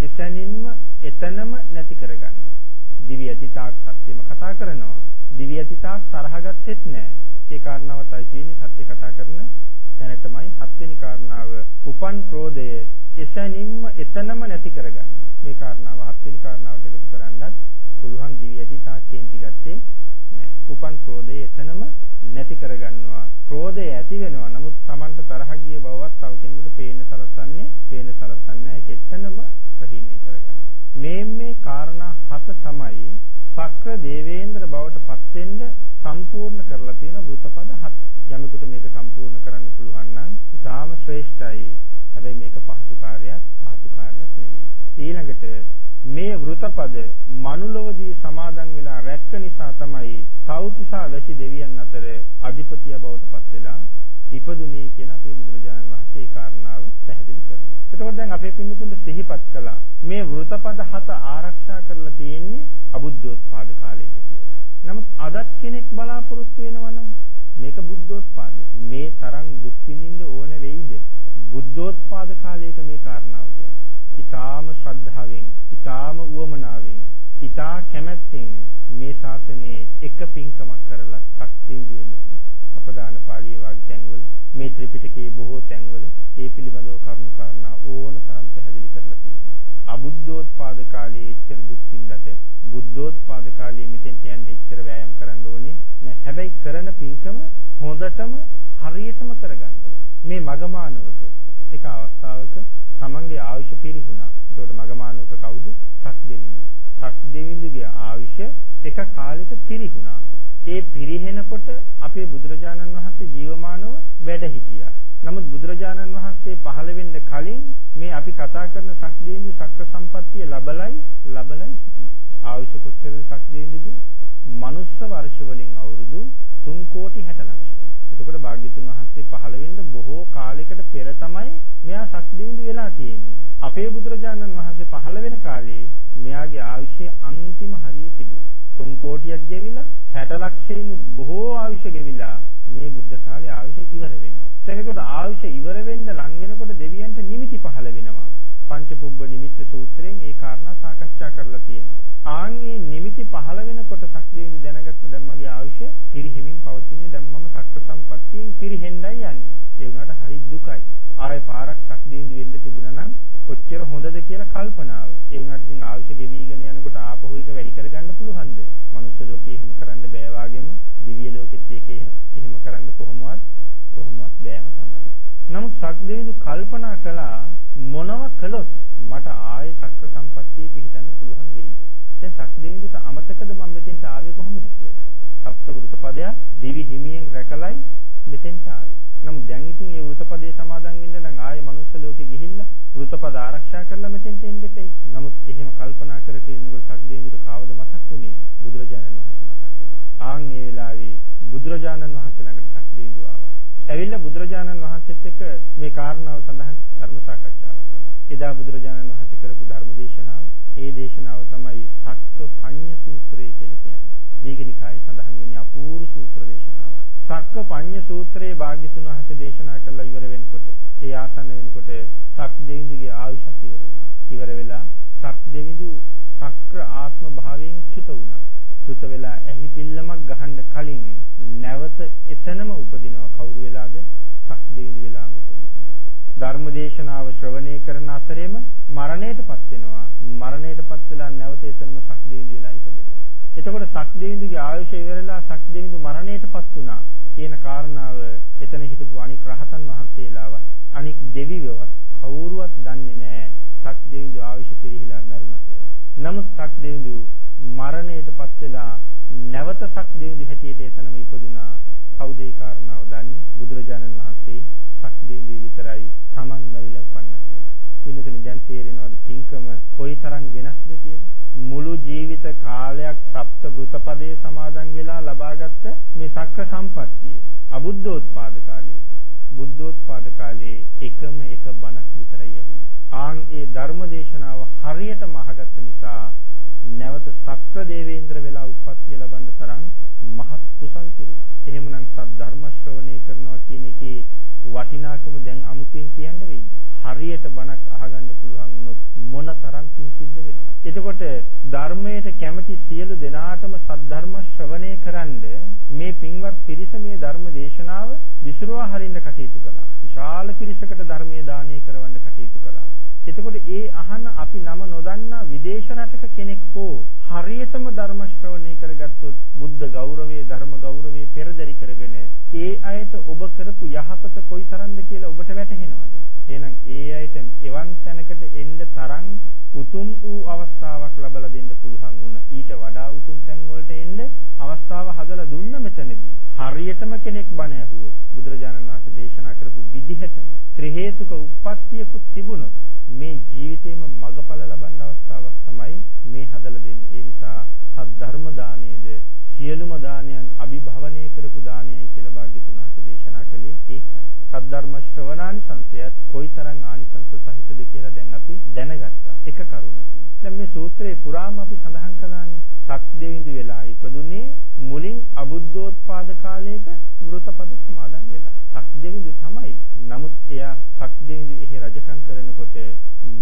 එසැනින්ම එතනම නැති කරගන්නවා. දිවි ඇතිතාක් සත්‍යම කතා කරනවා. දිවි ඇතිතාක් තරහ ගත්තෙත් නෑ. ඒ කාරණාවටයි තියෙන්නේ සත්‍ය කතා කරන තැනටමයි හත්වෙනි කාරණාව උපන් ක්‍රෝධය එසැනින්ම එතනම නැති කරගන්නවා. මේ කාරණාව හත්වෙනි කාරණාවට එකතු කරන්නත් පුළුවන් දිවි ඇතිතාක් කේන්ති ගත්තේ නෑ. උපන් ක්‍රෝධය එතනම නැති කරගන්නවා. ක්‍රෝධය ඇති වෙනවා. නමුත් Tamanට තරහ ගිය බවවත් තව කෙනෙකුට පේන්න සලසන්නේ, පේන්න සලසන්නේ ඒක එතනම ප්‍රහීණය කරගන්නවා. මේ මේ කාරණා හත තමයි සක්‍ර දේවේන්ද්‍ර බවට පත් වෙන්න සම්පූර්ණ කරලා තියෙන වෘතපද හත. යමෙකුට මේක සම්පූර්ණ කරන්න පුළුවන් නම් ඉතාම ශ්‍රේෂ්ඨයි. හැබැයි මේක පහසු කාර්යයක්, පහසු කාර්යයක් නෙවෙයි. ඊළඟට මේ වෘතපද මනුලවදී සමාදන් වෙලා රැක්ක නිසා තමයි තෞතිසා වැසි දෙවියන් අතර අධිපතිය බවට පත් වෙලා ඉපදුනේ කියලා අපේ බුදුරජාණන් වහන්සේ ඒ කාරණාව පැහැදිලි කරනවා. එතකොට දැන් අපේ පින්නතුන්ට සිහිපත් කළා මේ වෘතපද හත ආරක්ෂා කරලා තියෙන්නේ අබුද්ධෝත්පාද කාලයක කියලා. නමුත් අදත් කෙනෙක් බලාපොරොත්තු වෙනවනම් මේක බුද්ධෝත්පාදය. මේ තරම් දුක් විඳින්න ඕන වෙයිද? බුද්ධෝත්පාද කාලයක මේ කාරණාවට යන්නේ. ඊටාම ශ්‍රද්ධාවෙන්, ඊටාම උවමනාවෙන්, ඊටා කැමැත්තෙන් මේ ශාසනයේ එක පින්කමක් කරලා ශක්තියින් වෙන්න පුළුවන්. අපදාන පාළියේ වාගේ තැන්වල මේ ත්‍රිපිටකයේ බොහෝ තැන්වල ඒ පිළිබඳව කරුණු කාරණා ඕන තරම් පැහැදිලි කරලා තියෙනවා. අබුද්ධෝත්පාද කාලයේ එච්චර දුක් විඳට බුද්ධෝත්පාද කාලයේ මෙතෙන්ට යන්න එච්චර වෑයම් කරන්න ඕනේ නෑ. හැබැයි කරන පින්කම හොඳටම හරියටම කරගන්න ඕනේ. මේ මගමානවක එක අවස්ථාවක තමන්ගේ ආයුෂ පිරිහුණා. ඒකට මගමානවක කවුද? සක් දෙවිඳු. සක් දෙවිඳුගේ ආයුෂ එක කාලෙක පිරිහුණා. ඒ පිරිහෙනකොට අපේ බුදුරජාණන් වහන්සේ ජීවමානව වැඩ හිටියා. නමුත් බුදුරජාණන් වහන්සේ පහළ වෙන්න කලින් මේ අපි කතා කරන සක්දේන්දු සක්‍ර සම්පත්තිය ලබලයි ලබලයි හිටියේ. ආයුෂ කොච්චරද සක්දේන්දුගේ? මනුස්ස වර්ෂ වලින් අවුරුදු 3 කෝටි 60 ලක්ෂයි. එතකොට භාග්‍යතුන් වහන්සේ පහළ වෙන්න බොහෝ කාලයකට පෙර තමයි මෙයා සක්දේන්දු වෙලා තියෙන්නේ. අපේ බුදුරජාණන් වහන්සේ පහළ වෙන කාලේ මෙයාගේ ආයුෂයේ අන්තිම හරිය තිබුණේ. 3 කෝටියක් ගෙවිලා 60 ලක්ෂයෙන් බොහෝ ආයුෂ ගෙවිලා මේ බුද්ධ කාලේ ආයුෂ ඉවර වෙනවා. එතකොට ආයුෂ ඉවර වෙන්න ලං වෙනකොට දෙවියන්ට නිමිති පහළ වෙනවා. පංච පුබ්බ නිමිත්ත සූත්‍රයෙන් ඒ කාරණා සාකච්ඡා කරලා තියෙනවා. ආන්ගේ නිමිති පහළ වෙනකොට සක්දේවිඳු දැනගත්ත දැන් මගේ ආයුෂ පිරිහෙමින් පවතින්නේ දැන් මම සක්‍ර සම්පත්තියෙන් පිරිහෙන්නයි යන්නේ. ඒ වුණාට හරි දුකයි. ආයේ පාරක් සක්දේවිඳු වෙන්න තිබුණා නම් කොච්චර හොඳද කියලා කල්පනාව. ඒ වුණාට ඉතින් ආයුෂ ගෙවිගෙන යනකොට ආපහු එක වැඩි කරගන්න පුළුවන්ද? මනුස්ස ලෝකේ එහෙම කරන්න බෑ වාගෙම දිව්‍ය ලෝකෙත් ඒක එහෙම කරන්න කොහොමවත් කොහොමවත් බෑම තමයි. නමුත් සක්දේවිඳු කල්පනා කළා මොනව කළොත් මට ආයේ සක්‍ර සම්පත්තියේ පිහිටන්න පුළුවන් වෙයිද? දැන් සක්දේවිඳුට අමතකද මම මෙතෙන්ට ආවේ කොහොමද කියලා. සප්ත වෘතපදය දිවි හිමියෙන් රැකලයි මෙතෙන්ට ආවේ. නමුත් දැන් ඉතින් ඒ වෘතපදේ සමාදන් වෙන්න නම් ආයේ මනුස්ස ලෝකෙ ගිහිල්ලා වෘතපද ආරක්ෂා කරලා මෙතෙන්ට එන්න එපෙයි. නමුත් එහෙම කල්පනා කර කිනකොට සක්දේවිඳුට කාවද මතක් වුණේ? බුදුරජාණන් වහන්සේ මතක් වුණා. ආන් ඒ වෙලාවේ බුදුරජාණන් වහන්සේ ළඟට සක්දේවිඳු ආවා. ඇවිල්ලා බුදුරජාණන් වහන්සේත් එක්ක මේ කාරණාව සඳහන් ධර්ම සාකච්ඡාවක් කළා. එදා බුදුරජාණන් වහන්සේ කරපු ධර්ම දේශනාව, ඒ දේශනාව තමයි සක්ක පඤ්ඤ සූත්‍රය කියලා කියන්නේ. දීඝනිකායේ සඳහන් වෙන්නේ අපූර්ව සූත්‍ර දේශනාවක්. සක්ක පඤ්ඤ සූත්‍රයේ භාග්‍යතුන් වහන්සේ දේශනා කළා ඉවර වෙනකොට, ඒ ආසන්න වෙනකොට සක් දෙවිඳුගේ ආයුෂත් ඉවර වුණා. ඉවර වෙලා සක් දෙවිඳු සක්‍ර ආත්ම භාවයෙන් චුත වුණා. චුත වෙලා ඇහි පිල්ලමක් ගහන්න කලින් නැවත එතනම උපදිනවා කවුරු වෙලාද? සක් දෙවිඳු වෙලාම උපදිනවා. ධර්ම දේශනාව ශ්‍රවණය කරන අතරෙම මරණයටපත් වෙනවා. මරණයටපත් වෙලා නැවත එතනම සක් දෙවිඳු වෙලා ඉපදෙනවා. එතකොට සක් දෙවිඳුගේ ආයුෂ ඉවරලා සක් දෙවිඳු මරණයටපත් වුණා කියන කාරණාව එතන හිටපු අනික් රහතන් වහන්සේලාවත් අනික් දෙවිවවත් කවුරුවත් දන්නේ නැහැ සක් දෙවිඳු ආයුෂ පිරිහිලා මැරුණා කියලා. නමුත් සක් දෙවිඳු මරණයටපත් වෙලා නැවත සක් දෙවිඳු හැටියට එතනම ඉපදුනා. කවුද ඒ කාරණාව දන්නේ? බුදුරජාණන් වහන්සේ සක් දෙවිඳු විතරයි තමන් මැරිලා උපන්නා කියලා. වෙනතන දැන් තේරෙනවද පින්කම කොයිතරම් වෙනස්ද කියලා? මුළු ජීවිත කාලයක් සප්ත වෘතපදයේ සමාදන් වෙලා ලබාගත්ත මේ සක්‍ර සම්පත්තිය අබුද්ධෝත්පාද කාලයේ බුද්ධෝත්පාද කාලයේ එකම එක බණක් විතරයි ලැබුණේ. ආන් ඒ ධර්ම දේශනාව හරියටම අහගත්ත නිසා නැවත සක්‍ර දේවේන්ද්‍ර වෙලා උප්පත්තිය ලබන්න තරම් මහත් කුසල් පිරුණා. එහෙමනම් සත් ධර්ම ශ්‍රවණය කරනවා කියන එකේ වටිනාකම දැන් අමුතුවෙන් කියන්න වෙයිද? හරියට බණක් අහගන්න පුළුවන් වුණොත් මොන තරම් පින් සිද්ධ වෙනවද? එතකොට ධර්මයට කැමති සියලු දෙනාටම සද්ධර්ම ශ්‍රවණය කරන්ඩ මේ පින්වත් පිරිස මේ ධර්ම දේශනාව විසිරුවා හරින්න කටයුතු කළා. විශාල පිරිසකට ධර්මයේ දානය කරවන්න කටයුතු කළා. එතකොට ඒ අහන අපි නම නොදන්නා විදේශ රටක කෙනෙක් හෝ හරියටම ධර්ම ශ්‍රවණය කරගත්තොත් බුද්ධ ගෞරවයේ ධර්ම ගෞරවයේ පෙරදරි කරගෙන ඒ අයට ඔබ කරපු යහපත කොයිතරම්ද කියලා ඔබට වැටහෙනවද? එහෙනම් ඒ අයට එවන් තැනකට එන්න තරම් උතුම් වූ අවස්ථාවක් ලබලා දෙන්න පුළුවන් වුණ. ඊට වඩා උතුම් තැන් වලට එන්න අවස්ථාව හදලා දුන්න මෙතනදී. හරියටම කෙනෙක් බණ ඇහුවොත් බුදුරජාණන් වහන්සේ දේශනා කරපු විදිහටම ත්‍රි හේතුක උප්පත්තියකුත් තිබුණොත් මේ ජීවිතේම මගඵල ලබන්න අවස්ථාවක් තමයි මේ හදලා දෙන්නේ. ඒ නිසා සද්ධර්ම දානයේද සියලුම දානයන් අභිභවනය කරපු දානයයි කියලා භාග්‍යතුන් වහන්සේ දේශනා කළේ ඒකයි. සද්ධර්ම ශ්‍රවණානිසංසයත් කොයිතරම් ආනිසංස සහිතද කියලා දැන් අපි දැනගත්තා. එක කරුණකින්. දැන් මේ සූත්‍රයේ පුරාම අපි සඳහන් කළානේ සක් දෙවිඳු වෙලා ඉපදුනේ මුලින් අබුද්ධෝත්පාද කාලයක වෘතපද සමාදන් වෙලා. සක් දෙවිඳු තමයි. නමුත් එයා සක් දෙවිඳු එහි රජකම් කරනකොට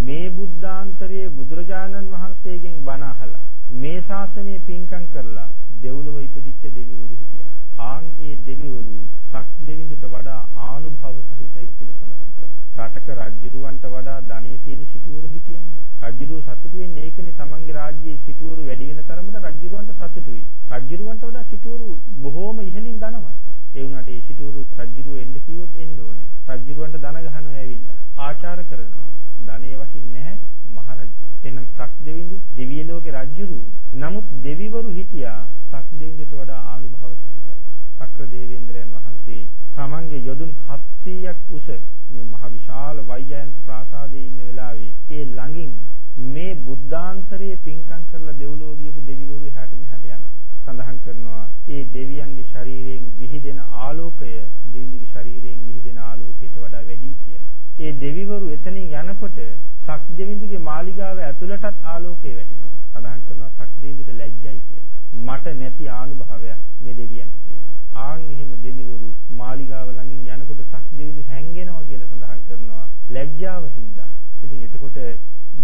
මේ බුද්ධාන්තරයේ බුදුරජාණන් වහන්සේගෙන් බණ අහලා මේ ශාසනයේ පින්කම් කරලා දෙව්ලොව ඉපදිච්ච දෙවිවරු හිටියා. ආන් ඒ දෙවිවරු සක් දෙවිඳුට වඩා ආනුභව සහිතයි කියලා සඳහන් කරනවා. රටක රජුරවන්ට වඩා ධනෙ තියෙන සිටුවරු හිටියන්නේ. රජුරුව සතුටු වෙන්නේ ඒකනේ තමන්ගේ රාජ්‍යයේ සිටුවරු වැඩි වෙන තරමට රජුරවන්ට සතුටුයි. රජුරවන්ට වඩා සිටුවරු බොහෝම ඉහළින් ධනවත්. ඒ වුණාට ඒ සිටුවරුත් රජුරුව එන්න කිව්වොත් එන්න ඕනේ. රජුරවන්ට ධන ගහනවා ඇවිල්ලා. ආචාර කරනවා. ධනෙ වටින්නේ නැහැ මහරජු. එහෙනම් සක් දෙවිඳු දිව්‍ය ලෝකේ රජුරු. නමුත් දෙවිවරු හිටියා සක් දෙවිඳුට වඩා ආනුභව සහිතයි. සක්‍ර දේවේන්ද්‍රයන් වහන්සේ තමන්ගේ යොදුන් 700ක් උස මේ මහ විශාල වෛජයන්ත ප්‍රාසාදයේ ඉන්න වෙලාවේ ඒ ළඟින් මේ බුද්ධාන්තරයේ පින්කම් කරලා දෙව්ලොව ගියපු දෙවිවරු එහාට මෙහාට යනවා. සඳහන් කරනවා ඒ දෙවියන්ගේ ශරීරයෙන් විහිදෙන ආලෝකය දෙවියන්ගේ ශරීරයෙන් විහිදෙන ආලෝකයට වඩා වැඩි කියලා. ඒ දෙවිවරු එතනින් යනකොට සක් දෙවිඳුගේ මාලිගාව ඇතුළටත් ආලෝකය වැටෙනවා. සඳහන් කරනවා සක් දෙවිඳුට ලැජ්ජයි කියලා. මට නැති ආනුභාවයක් මේ දෙවියන්ට තියෙනවා. ආන් එහෙම දෙවිවරු මාලිගාව ළඟින් යනකොට සක් දෙවිඳු හැංගෙනවා කියලා සඳහන් කරනවා. ලැජ්ජාව හින්දා. ඉතින් එතකොට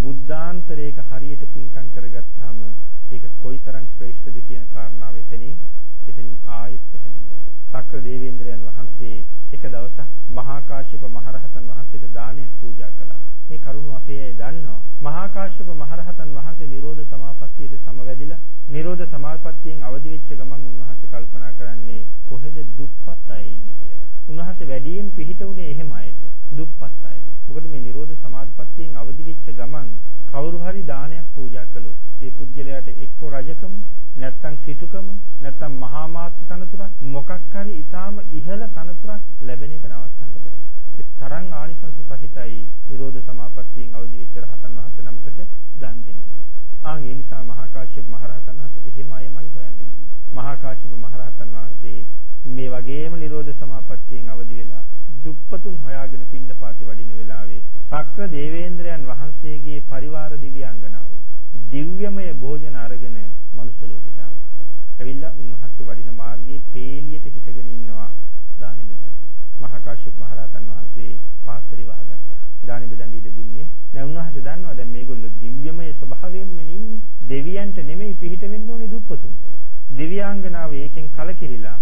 බුද්ධාන්තරයක හරියට පින්කම් කරගත්තාම ඒක කොයිතරම් ශ්‍රේෂ්ඨද කියන කාරණාව එතනින් එතනින් ආයෙත් පැහැදිලි වෙනවා. සක්‍ර දේවේන්ද්‍රයන් වහන්සේ එක දවසක් මහා කාශ්‍යප මහරහතන් වහන්සේට දානයක් පූජා කළා. මේ කරුණ අපේ අය දන්නවා. මහා කාශ්‍යප මහරහතන් වහන්සේ නිරෝධ සමාපත්තියට සමවැදිලා නිරෝධ සමාපත්තියෙන් අවදි වෙච්ච ගමන් උන්වහන්සේ කල්පනා කරන්නේ කොහෙද දුප්පත් අය ඉන්නේ කියලා. උන්වහන්සේ වැඩියෙන් පිහිට වුණේ එහෙම අයට. දුප්පත් අයට. මොකද මේ නිරෝධ සමාපත්තියෙන් අවදි වෙච්ච ගමන් කවුරු හරි දානයක් පූජා කළොත් ඒ කුජලයට එක්ක රජකම නැත්තම් සිටුකම නැත්තම් මහා මාත්‍ය තනතුරක් මොකක් හරි ඊටාම ඉහළ තනතුරක් ලැබෙන එක නවත්තන්න බෑ. ඒ තරම් ආනිසංස සහිතයි නිරෝධ සමාපත්තියෙන් අවදි වෙච්ච රහතන් වහන්සේ නමකට දන් දෙන එක. ආන් ඒ නිසා මහා කාශ්‍යප මහරහතන් වහන්සේ එහෙම අයමයි හොයන්න ගියේ. මහා කාශ්‍යප මහරහතන් වහන්සේ මේ වගේම නිරෝධ සමාපත්තියෙන් අවදි වෙලා දුප්පතුන් හොයාගෙන පින්ඩපාතේ වඩින වෙලාවේ සක්‍ර දේවේන්ද්‍රයන් වහන්සේගේ පරිවාර දිව්‍යාංගනාව දිව්‍යමය භෝජන අරගෙන මනුස්ස ලෝකෙට ආවා. ඇවිල්ලා උන්වහන්සේ වඩින මාර්ගයේ පේලියට හිටගෙන ඉන්නවා දානි බෙදන්න. මහා කාශ්‍යප මහ රහතන් වහන්සේ පාත්‍රය වහගත්තා. දානි බෙදන්න ඉඩ දුන්නේ. දැන් උන්වහන්සේ දන්නවා දැන් මේගොල්ලෝ දිව්‍යමය ස්වභාවයෙන්ම ඉන්නේ. දෙවියන්ට නෙමෙයි පිහිට වෙන්න ඕනේ දුප්පතුන්ට. දිව්‍යාංගනාව ඒකෙන් කලකිරිලා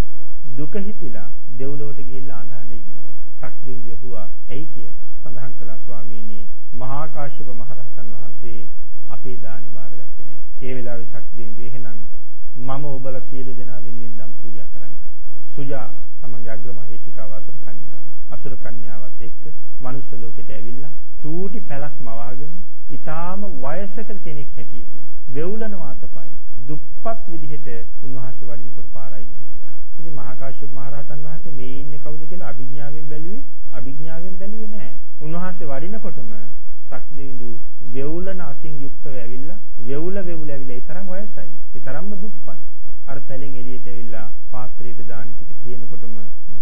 දුක හිතිලා දෙව්ලොවට ගිහිල්ලා අඬ ඉන්නවා. සක්දිවිඳු යහුවා ඇයි කියලා. සඳහන් කළා ස්වාමීනි මහා කාශ්‍යප මහ රහතන් වහන්සේ අපේ දානි බාරගත්තේ නැහැ. ඒ වෙලාවේ සක්දිවිඳු එහෙනම් මම ඔබලා සියලු දෙනා වෙනුවෙන් දම් පූජා කරන්න. සුජා තමගේ අග්‍රමහේශිකාව අසුර කන්‍යාව. අසුර කන්‍යාවත් එක්ක මනුස්ස ලෝකෙට ඇවිල්ලා චූටි පැලක් මවාගෙන ඊටාම වයසක කෙනෙක් හැටියට වෙවුලනවා අතපය. දුප්පත් විදිහට උන්වහන්සේ වඩිනකොට පාරයි හිටියා. ඉතින් මහා කාශ්‍යප මහ රහතන් වහන්සේ මේ ඉන්නේ කවුද කියලා අභිඥාවෙන් බැලුවේ අභිඥාවෙන් බැලුවේ නැහැ. උන්වහන්සේ වඩිනකොටම සක්දෙවිඳු වෙවුලන අතින් යුක්තව ඇවිල්ලා වෙවුල වෙවුල ඇවිල්ලා ඒ තරම් වයසයි. ඒ තරම්ම දුප්පත්. අර පැලෙන් එළියට ඇවිල්ලා පාත්‍රයට දාන ටික තියෙනකොටම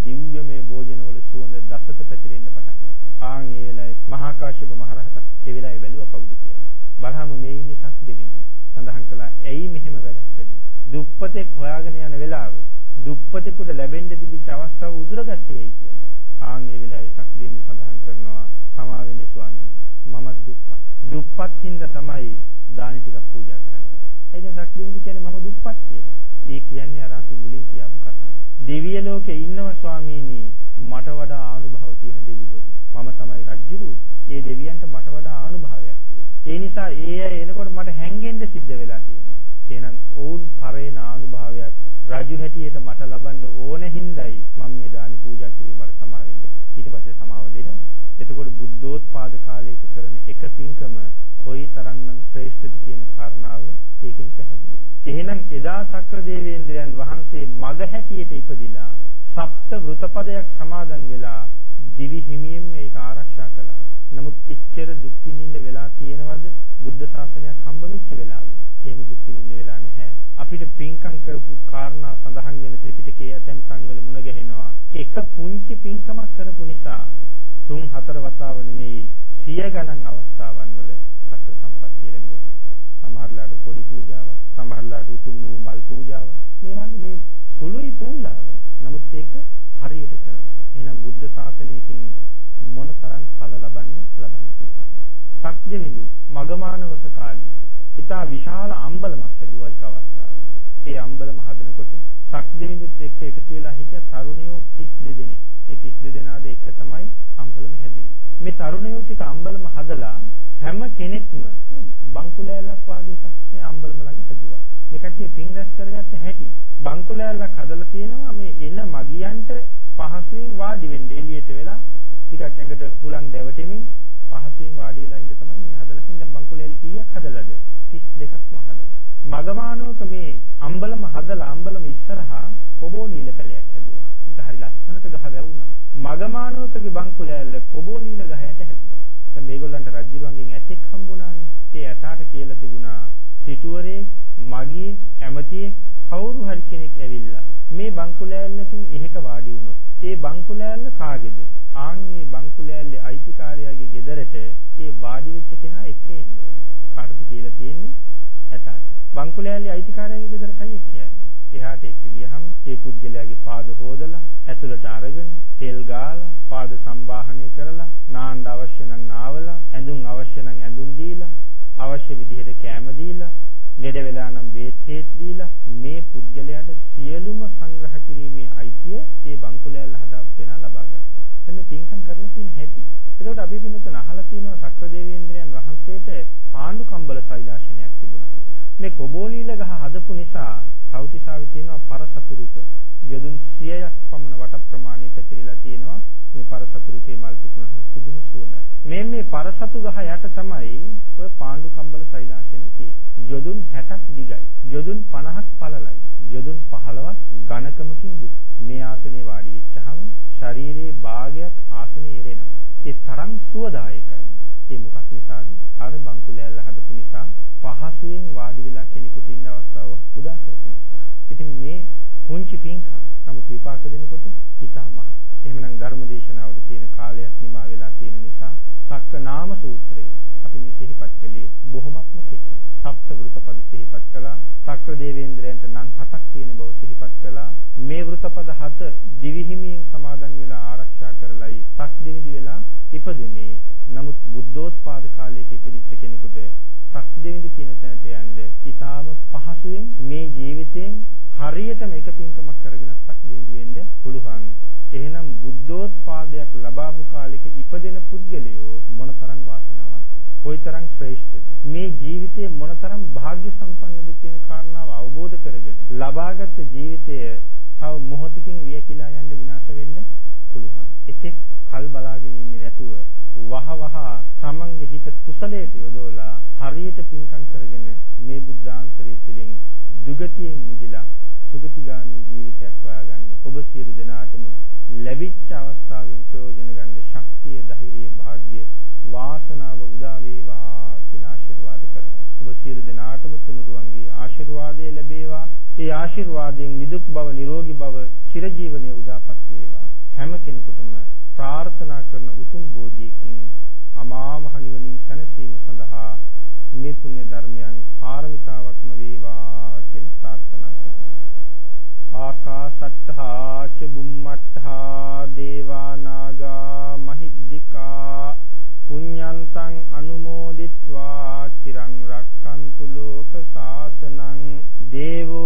දිව්‍යමය භෝජනවල සුවඳ දසත පැතිරෙන්න පටන් ගත්තා. ආන් ඒ වෙලාවේ මහා කාශ්‍යප මහ රහතන් ඒ වෙලාවේ බැලුවා කවුද කියලා. බලහම මේ ඉන්නේ සක්දෙවිඳු. සඳහන් කළා ඇයි මෙහෙම වැඩක් කළේ? දුප්පතෙක් හොයාගෙන යන වෙලාව දුප්පතෙකුට ලැබෙන්න තිබිච්ච අවස්ථාව උදුරගත්තේ ඇයි කියලා. ආන් ඒ වෙලාවේ සක්දෙවිඳු සඳහන් කරනවා සමා වෙන්නේ ස්වාමීනි. මම දුප්පත්. දුප්පත් හින්දා තමයි දානි ටිකක් පූජා කරන්නේ. එයිද සක්දෙවිඳු කියන්නේ මම දුප්පත් කියලා. ඒ කියන්නේ අර අපි මුලින් කියපු කතාව. දෙවිය ලෝකේ ඉන්නව ස්වාමීනි මට වඩා ආනුභාව තියෙන දෙවිවරු. මම තමයි රජුරු. ඒ දෙවියන්ට මට වඩා ආනුභාවයක් තියෙනවා. ඒ නිසා ඒ අය එනකොට මට හැංගෙන්න සිද්ධ වෙලා තියෙනවා. එහෙනම් ඔවුන් පරේන ආනුභාවයක් රජු හැටියට මට ලබන්න ඕන හින්දායි මම මේ දානි පූජා කිරීම මට සමා වෙන්න කියලා. ඊට පස්සේ සමාව දෙනවා. එතකොට බුද්ධෝත්පාද කාලයක කරන එක පින්කම කොයි තරම්නම් ශ්‍රේෂ්ඨද කියන කාරණාව ඒකෙන් පැහැදිලි එහෙනම් එදා සක්‍ර දේවේන්ද්‍රයන් වහන්සේ මග හැටියට ඉපදිලා සප්ත වෘතපදයක් සමාදන් වෙලා දිවි හිමියෙන් මේක ආරක්ෂා කළා. නමුත් එච්චර දුක් විඳින්න වෙලා තියෙනවද බුද්ධ ශාසනයක් හම්බ වෙච්ච වෙලාවේ? එහෙම දුක් විඳින්න වෙලා නැහැ. අපිට පින්කම් කරපු කාරණා සඳහන් වෙන ත්‍රිපිටකයේ ඇතැම් තැන් වල මුණ ගැහෙනවා. එක පුංචි පින්කමක් කරපු නිසා තුන් හතර වතාව නෙමෙයි සිය ගණන් අවස්ථාවන් වල සක්‍ර සම්පත්තිය ලැබුවා කියලා. සමහරලාට පොඩි පූජාවක්, සමහරලාට උතුම් වූ මල් පූජාවක්. මේ වගේ මේ සුළුයි පූජාව. නමුත් ඒක හරියට කරලා. එහෙනම් බුද්ධ ශාසනයකින් මොන තරම් ඵල ලබන්න ලබන්න පුළුවන්ද? සක්දෙවිඳු මගමානවක කාලේ ඉතා විශාල අම්බලමක් හැදුවා එක අවස්ථාවක. ඒ අම්බලම හදනකොට සක්දෙවිඳුත් එක්ක එකතු වෙලා හිටිය තරුණයෝ 32 දෙනෙක්. ඒ 32 දෙනාද එක තමයි අම්බලම හැදුවේ. මේ තරුණයෝ ටික අම්බලම හදලා හැම කෙනෙක්ම බංකුලෑල්ලක් වගේ එකක් මේ අම්බලම ළඟ හැදුවා. මේ කට්ටිය පින් රැස් කරගත්ත හැටි. බංකුලෑල්ලක් හදලා තියෙනවා මේ එන මගියන්ට පහසුවෙන් වාඩි වෙන්න එළියට වෙලා ටිකක් ඇඟට හුලං දැවටෙමින් පහසුවෙන් වාඩි වෙලා ඉන්න තමයි මේ හදලා තියෙන දැන් බංකුලෑලි කීයක් හදලාද 32ක්ම හදලා. මගමානෝක මේ අම්බලම හදලා අම්බලම ඉස්සරහා කොබෝ නිල පැලයක් හැදුවා. ඒක හරි ලස්සනට ගහ ගැවුණා. මගමානෝකගේ බංකුලෑල්ල කොබෝ නිල ගහයට හැදුවා. දැන් මේගොල්ලන්ට රජුරුවන්ගෙන් ඇතෙක් හම්බුණානේ. ඒ ඇතාට කියලා තිබුණා සිටුවරේ මගියේ ඇමතියේ කවුරු හරි කෙනෙක් ඇවිල්ලා මේ බංකුලෑල්ලකින් එහෙක වාඩි වුණොත් ඒ බංකුලෑල්ල කාගේද? ආන්ගේ බංකුලෑල්ලේ අයිතිකාරයාගේ ගෙදරට ඒ වාඩි වෙච්ච කෙනා එක්ක එන්න ඕනේ. කාටද කියලා තියෙන්නේ? ඇතාට. බංකුලෑල්ලේ අයිතිකාරයාගේ ගෙදරටයි එක්ක යන්නේ. එහාට එක්ක ගියහම ඒ පුජ්‍යලයාගේ පාද හොදලා ඇතුළට අරගෙන තෙල් ගාලා පාද සම්බාහනය කරලා නාන්න අවශ්‍ය නම් නාවලා ඇඳුම් අවශ්‍ය නම් ඇඳුම් දීලා අවශ්‍ය විදිහට කැම දීලා ලෙඩ වෙලා නම් බේත් හේත් දීලා මේ පුද්ගලයාට සියලුම සංග්‍රහ කිරීමේ අයිතිය මේ බංකුලෑල්ල හදාපු කෙනා ලබා ගත්තා. එතන පින්කම් කරලා තියෙන හැටි. ඒකට අපි පින්නතුන් අහලා තියෙනවා සක්‍රදේවේන්ද්‍රයන් වහන්සේට පාණ්ඩු කම්බල සෛලාශනයක් තිබුණා කියලා. මේ කොබෝලීල ගහ හදපු නිසා සෞතිසාවේ තියෙනවා පරසතුරුක යොදුන් 100ක් පමණ වට ප්‍රමාණය පැතිරිලා තියෙනවා මේ පරසතුරුකේ මල් පිපුණාම පුදුම සුවඳයි. මේ මේ පරසතු ගහ යට තමයි ඔය පාණ්ඩු කම්බල සෛලාශනේ තියෙන්නේ. යොදුන් 60ක් දිගයි. යොදුන් 50ක් පළලයි. යොදුන් 15ක් ඝනකමකින් දුක්. මේ ආසනේ වාඩි වෙච්චහම ශරීරයේ භාගයක් ආසනේ එරෙනවා. ඒ තරම් සුවදායකයි. ඒ මොකක් නිසාද? අර බංකුලෑල්ල හදපු නිසා පහසුවෙන් වාඩි වෙලා කෙනෙකුට ඉන්න අවස්ථාව උදා කරපු නිසා. ඉතින් මේ පුංචි පින්කම් නමුත් විපාක දෙනකොට ඊටා මහ. එහෙමනම් ධර්ම දේශනාවට තියෙන කාලයක් නිමා වෙලා තියෙන නිසා සක්ක නාම සූත්‍රය අපි මේ සිහිපත් කළේ බොහොමත්ම කෙටි. සප්ත වෘතපද සිහිපත් කළා. සක්‍ර දේවේන්ද්‍රයන්ට නම් හතක් තියෙන බව සිහිපත් කළා. මේ වෘතපද හත දිවිහිමියෙන් සමාදන් වෙලා ආරක්ෂා කරලයි සක් දෙවිදි වෙලා ඉපදුනේ. නමුත් බුද්ධෝත්පාද කාලයක ඉපදිච්ච කෙනෙකුට සක් දෙවිදි කියන තැනට යන්න ඊටාම පහසුවෙන් මේ ජීවිතයෙන් හරියටම එක පින්කමක් කරගෙන සක් දෙවිදි වෙන්න පුළුවන්. එහෙනම් බුද්ධෝත්පාදයක් ලබාපු කාලෙක ඉපදෙන පුද්ගලයෝ මොනතරම් වාසනාවන්තද? කොයිතරම් ශ්‍රේෂ්ඨද? මේ ජීවිතයේ මොනතරම් වාග්ය සම්පන්නද කියන කාරණාව අවබෝධ කරගෙන ලබාගත් ජීවිතය තව මොහොතකින් වියකිලා යන්න විනාශ වෙන්න පුළුවන්. එතෙක් කල් බලාගෙන ඉන්නේ නැතුව වහ වහ තමන්ගේ හිත කුසලයට යොදවලා හරියට පින්කම් කරගෙන මේ බුද්ධාන්තරයේ තුලින් දුගතියෙන් මිදලා සුගතිගාමී ජීවිතයක් හොයාගන්න ඔබ සියලු දෙනාටම ලැබිච්ච අවස්ථාවෙන් ප්‍රයෝජන ගන්න ශක්තිය, ධෛර්යය, වාග්ය, වාසනාව උදා වේවා කියලා ආශිර්වාද කරනවා. ඔබ සියලු දෙනාටම තුනුරුවන්ගේ ආශිර්වාදය ලැබේවා. ඒ ආශිර්වාදයෙන් නිදුක් බව, නිරෝගී බව, චිරජීවනයේ උදාපත් වේවා. හැම කෙනෙකුටම ප්‍රාර්ථනා කරන උතුම් බෝධියකින් අමා මහ නිවනින් සැනසීම සඳහා මේ පුණ්‍ය ධර්මයන් පාරමිතාවක්ම වේවා කියලා ප්‍රාර්ථනා කරනවා. ආකාශට්ඨා ච බුම්මට්ඨා දේවා නාග මහිද්దికා පුඤ්ඤන්තං අනුමෝදිත්වා චිරං රක්칸තු ලෝක සාසනං දේවෝ